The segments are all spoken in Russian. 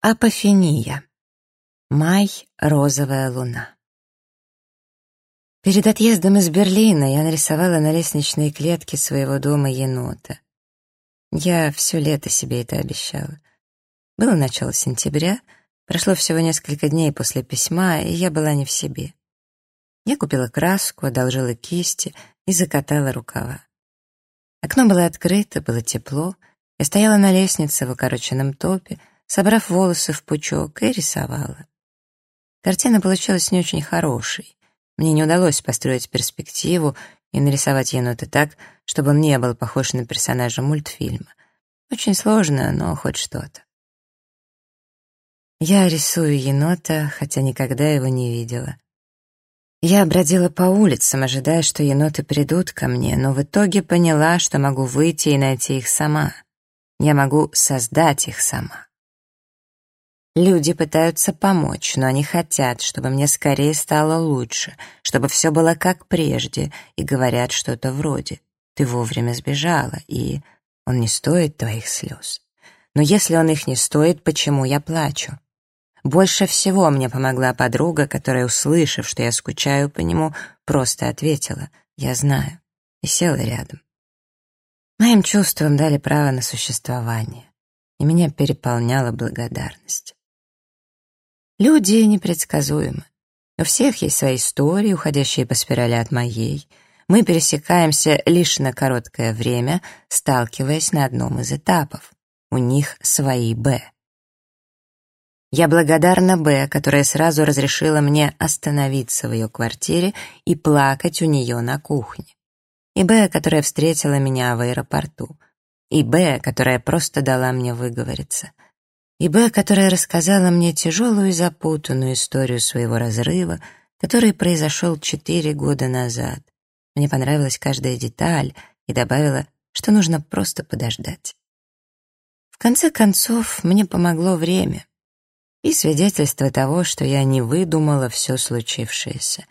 Апофения. Май, розовая луна. Перед отъездом из Берлина я нарисовала на лестничной клетке своего дома енота. Я все лето себе это обещала. Было начало сентября, прошло всего несколько дней после письма, и я была не в себе. Я купила краску, одолжила кисти и закатала рукава. Окно было открыто, было тепло, я стояла на лестнице в укороченном топе, собрав волосы в пучок, и рисовала. Картина получилась не очень хорошей. Мне не удалось построить перспективу и нарисовать енота так, чтобы он не был похож на персонажа мультфильма. Очень сложно, но хоть что-то. Я рисую енота, хотя никогда его не видела. Я бродила по улицам, ожидая, что еноты придут ко мне, но в итоге поняла, что могу выйти и найти их сама. Я могу создать их сама. Люди пытаются помочь, но они хотят, чтобы мне скорее стало лучше, чтобы все было как прежде, и говорят что-то вроде «ты вовремя сбежала», и «он не стоит твоих слез». Но если он их не стоит, почему я плачу? Больше всего мне помогла подруга, которая, услышав, что я скучаю по нему, просто ответила «я знаю» и села рядом. Моим чувствам дали право на существование, и меня переполняла благодарность. Люди непредсказуемы. У всех есть свои истории, уходящие по спирали от моей. Мы пересекаемся лишь на короткое время, сталкиваясь на одном из этапов. У них свои «Б». Я благодарна Б, которая сразу разрешила мне остановиться в ее квартире и плакать у нее на кухне. И Б, которая встретила меня в аэропорту. И Б, которая просто дала мне выговориться — и Б, которая рассказала мне тяжелую и запутанную историю своего разрыва, который произошел четыре года назад. Мне понравилась каждая деталь и добавила, что нужно просто подождать. В конце концов, мне помогло время и свидетельство того, что я не выдумала все случившееся.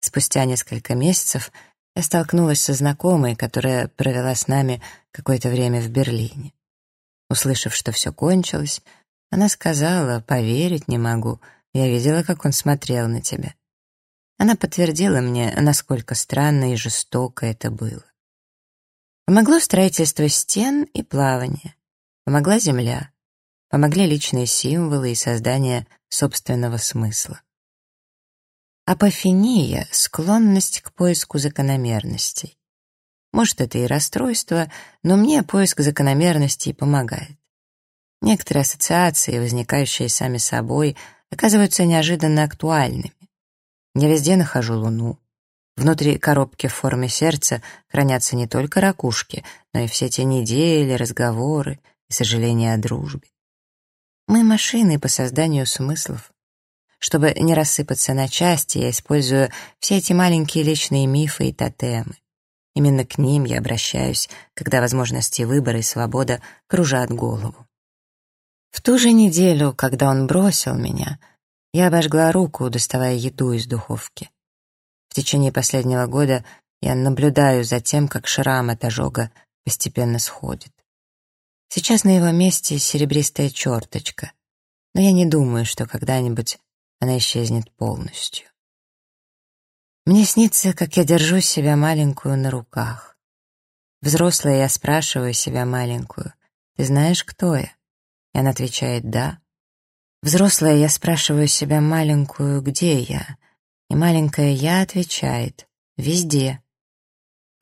Спустя несколько месяцев я столкнулась со знакомой, которая провела с нами какое-то время в Берлине. Услышав, что все кончилось, она сказала, поверить не могу, я видела, как он смотрел на тебя. Она подтвердила мне, насколько странно и жестоко это было. Помогло строительство стен и плавание. Помогла земля. Помогли личные символы и создание собственного смысла. Апофения — склонность к поиску закономерностей. Может, это и расстройство, но мне поиск закономерностей помогает. Некоторые ассоциации, возникающие сами собой, оказываются неожиданно актуальными. Я везде нахожу Луну. Внутри коробки в форме сердца хранятся не только ракушки, но и все те недели, разговоры и сожаления о дружбе. Мы машины по созданию смыслов. Чтобы не рассыпаться на части, я использую все эти маленькие личные мифы и тотемы. Именно к ним я обращаюсь, когда возможности выбора и свобода кружат голову. В ту же неделю, когда он бросил меня, я обожгла руку, доставая еду из духовки. В течение последнего года я наблюдаю за тем, как шрам от ожога постепенно сходит. Сейчас на его месте серебристая черточка, но я не думаю, что когда-нибудь она исчезнет полностью. Мне снится, как я держу себя маленькую на руках. Взрослая я спрашиваю себя маленькую, «Ты знаешь, кто я?» И она отвечает «да». Взрослая я спрашиваю себя маленькую «где я?» И маленькая я отвечает «везде».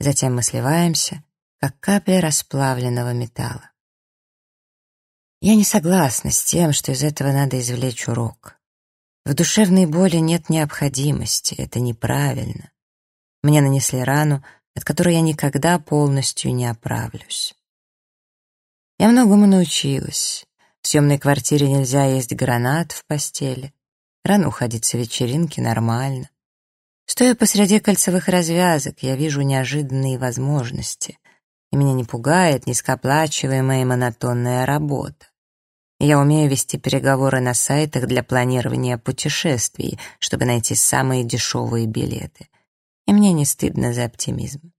Затем мы сливаемся, как капли расплавленного металла. Я не согласна с тем, что из этого надо извлечь урок. В душевной боли нет необходимости, это неправильно. Мне нанесли рану, от которой я никогда полностью не оправлюсь. Я многому научилась. В съемной квартире нельзя есть гранат в постели. Рано уходить с вечеринки нормально. Стоя посреди кольцевых развязок, я вижу неожиданные возможности. И меня не пугает низкооплачиваемая и монотонная работа. Я умею вести переговоры на сайтах для планирования путешествий, чтобы найти самые дешевые билеты. И мне не стыдно за оптимизм.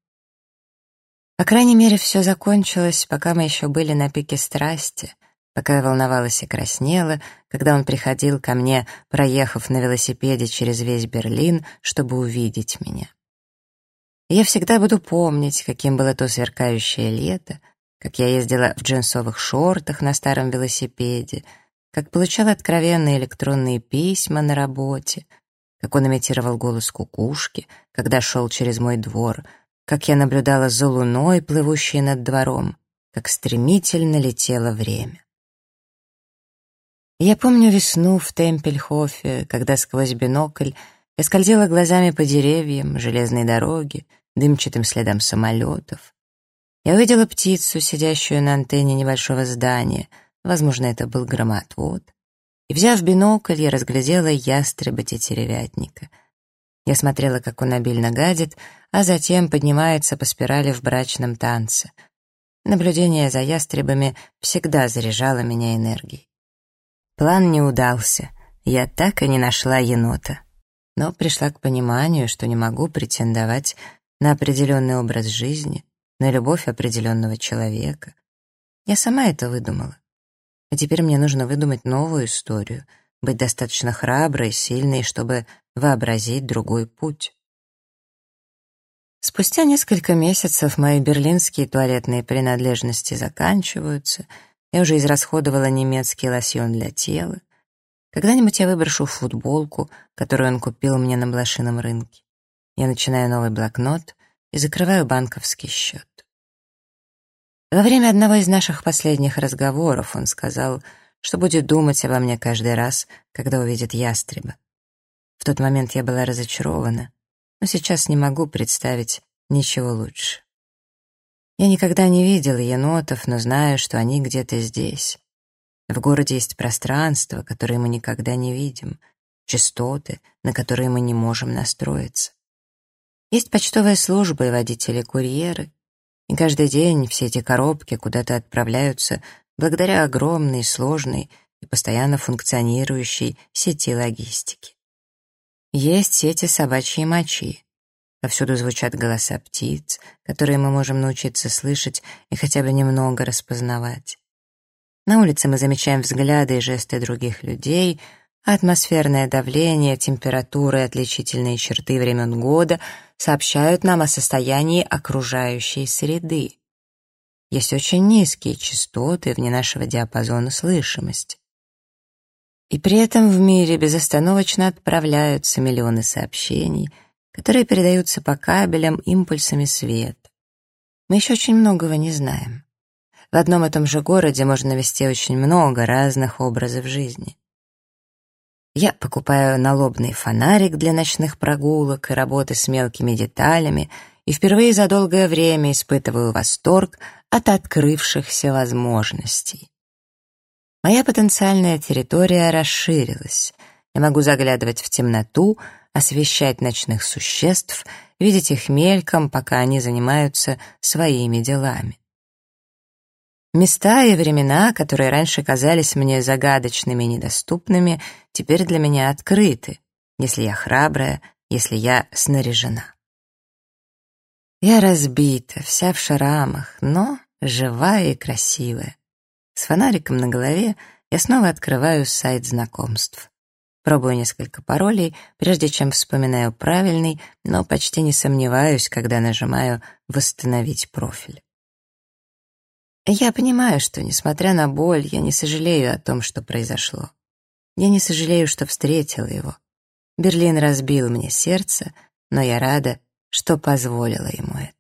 По крайней мере, все закончилось, пока мы еще были на пике страсти — пока я волновалась и краснела, когда он приходил ко мне, проехав на велосипеде через весь Берлин, чтобы увидеть меня. И я всегда буду помнить, каким было то сверкающее лето, как я ездила в джинсовых шортах на старом велосипеде, как получала откровенные электронные письма на работе, как он имитировал голос кукушки, когда шел через мой двор, как я наблюдала за луной, плывущей над двором, как стремительно летело время. Я помню весну в Темпельхофе, когда сквозь бинокль я скользила глазами по деревьям, железной дороге, дымчатым следам самолетов. Я увидела птицу, сидящую на антенне небольшого здания, возможно, это был громотвод, и, взяв бинокль, я разглядела ястреба тетеревятника. Я смотрела, как он обильно гадит, а затем поднимается по спирали в брачном танце. Наблюдение за ястребами всегда заряжало меня энергией. План не удался, я так и не нашла енота. Но пришла к пониманию, что не могу претендовать на определенный образ жизни, на любовь определенного человека. Я сама это выдумала. А теперь мне нужно выдумать новую историю, быть достаточно храброй, сильной, чтобы вообразить другой путь. Спустя несколько месяцев мои берлинские туалетные принадлежности заканчиваются — я уже израсходовала немецкий лосьон для тела. Когда-нибудь я выброшу футболку, которую он купил мне на блошином рынке. Я начинаю новый блокнот и закрываю банковский счет. Во время одного из наших последних разговоров он сказал, что будет думать обо мне каждый раз, когда увидит ястреба. В тот момент я была разочарована, но сейчас не могу представить ничего лучше. Я никогда не видел енотов, но знаю, что они где-то здесь. В городе есть пространство, которое мы никогда не видим, частоты, на которые мы не можем настроиться. Есть почтовая служба и водители-курьеры, и каждый день все эти коробки куда-то отправляются благодаря огромной, сложной и постоянно функционирующей сети логистики. Есть сети собачьей мочи, Повсюду звучат голоса птиц, которые мы можем научиться слышать и хотя бы немного распознавать. На улице мы замечаем взгляды и жесты других людей, атмосферное давление, температура и отличительные черты времен года сообщают нам о состоянии окружающей среды. Есть очень низкие частоты вне нашего диапазона слышимости. И при этом в мире безостановочно отправляются миллионы сообщений — которые передаются по кабелям импульсами света. Мы еще очень многого не знаем. В одном и том же городе можно вести очень много разных образов жизни. Я покупаю налобный фонарик для ночных прогулок и работы с мелкими деталями и впервые за долгое время испытываю восторг от открывшихся возможностей. Моя потенциальная территория расширилась. Я могу заглядывать в темноту, освещать ночных существ, видеть их мельком, пока они занимаются своими делами. Места и времена, которые раньше казались мне загадочными и недоступными, теперь для меня открыты, если я храбрая, если я снаряжена. Я разбита, вся в шрамах, но живая и красивая. С фонариком на голове я снова открываю сайт знакомств. Пробую несколько паролей, прежде чем вспоминаю правильный, но почти не сомневаюсь, когда нажимаю «Восстановить профиль». Я понимаю, что, несмотря на боль, я не сожалею о том, что произошло. Я не сожалею, что встретила его. Берлин разбил мне сердце, но я рада, что позволила ему это.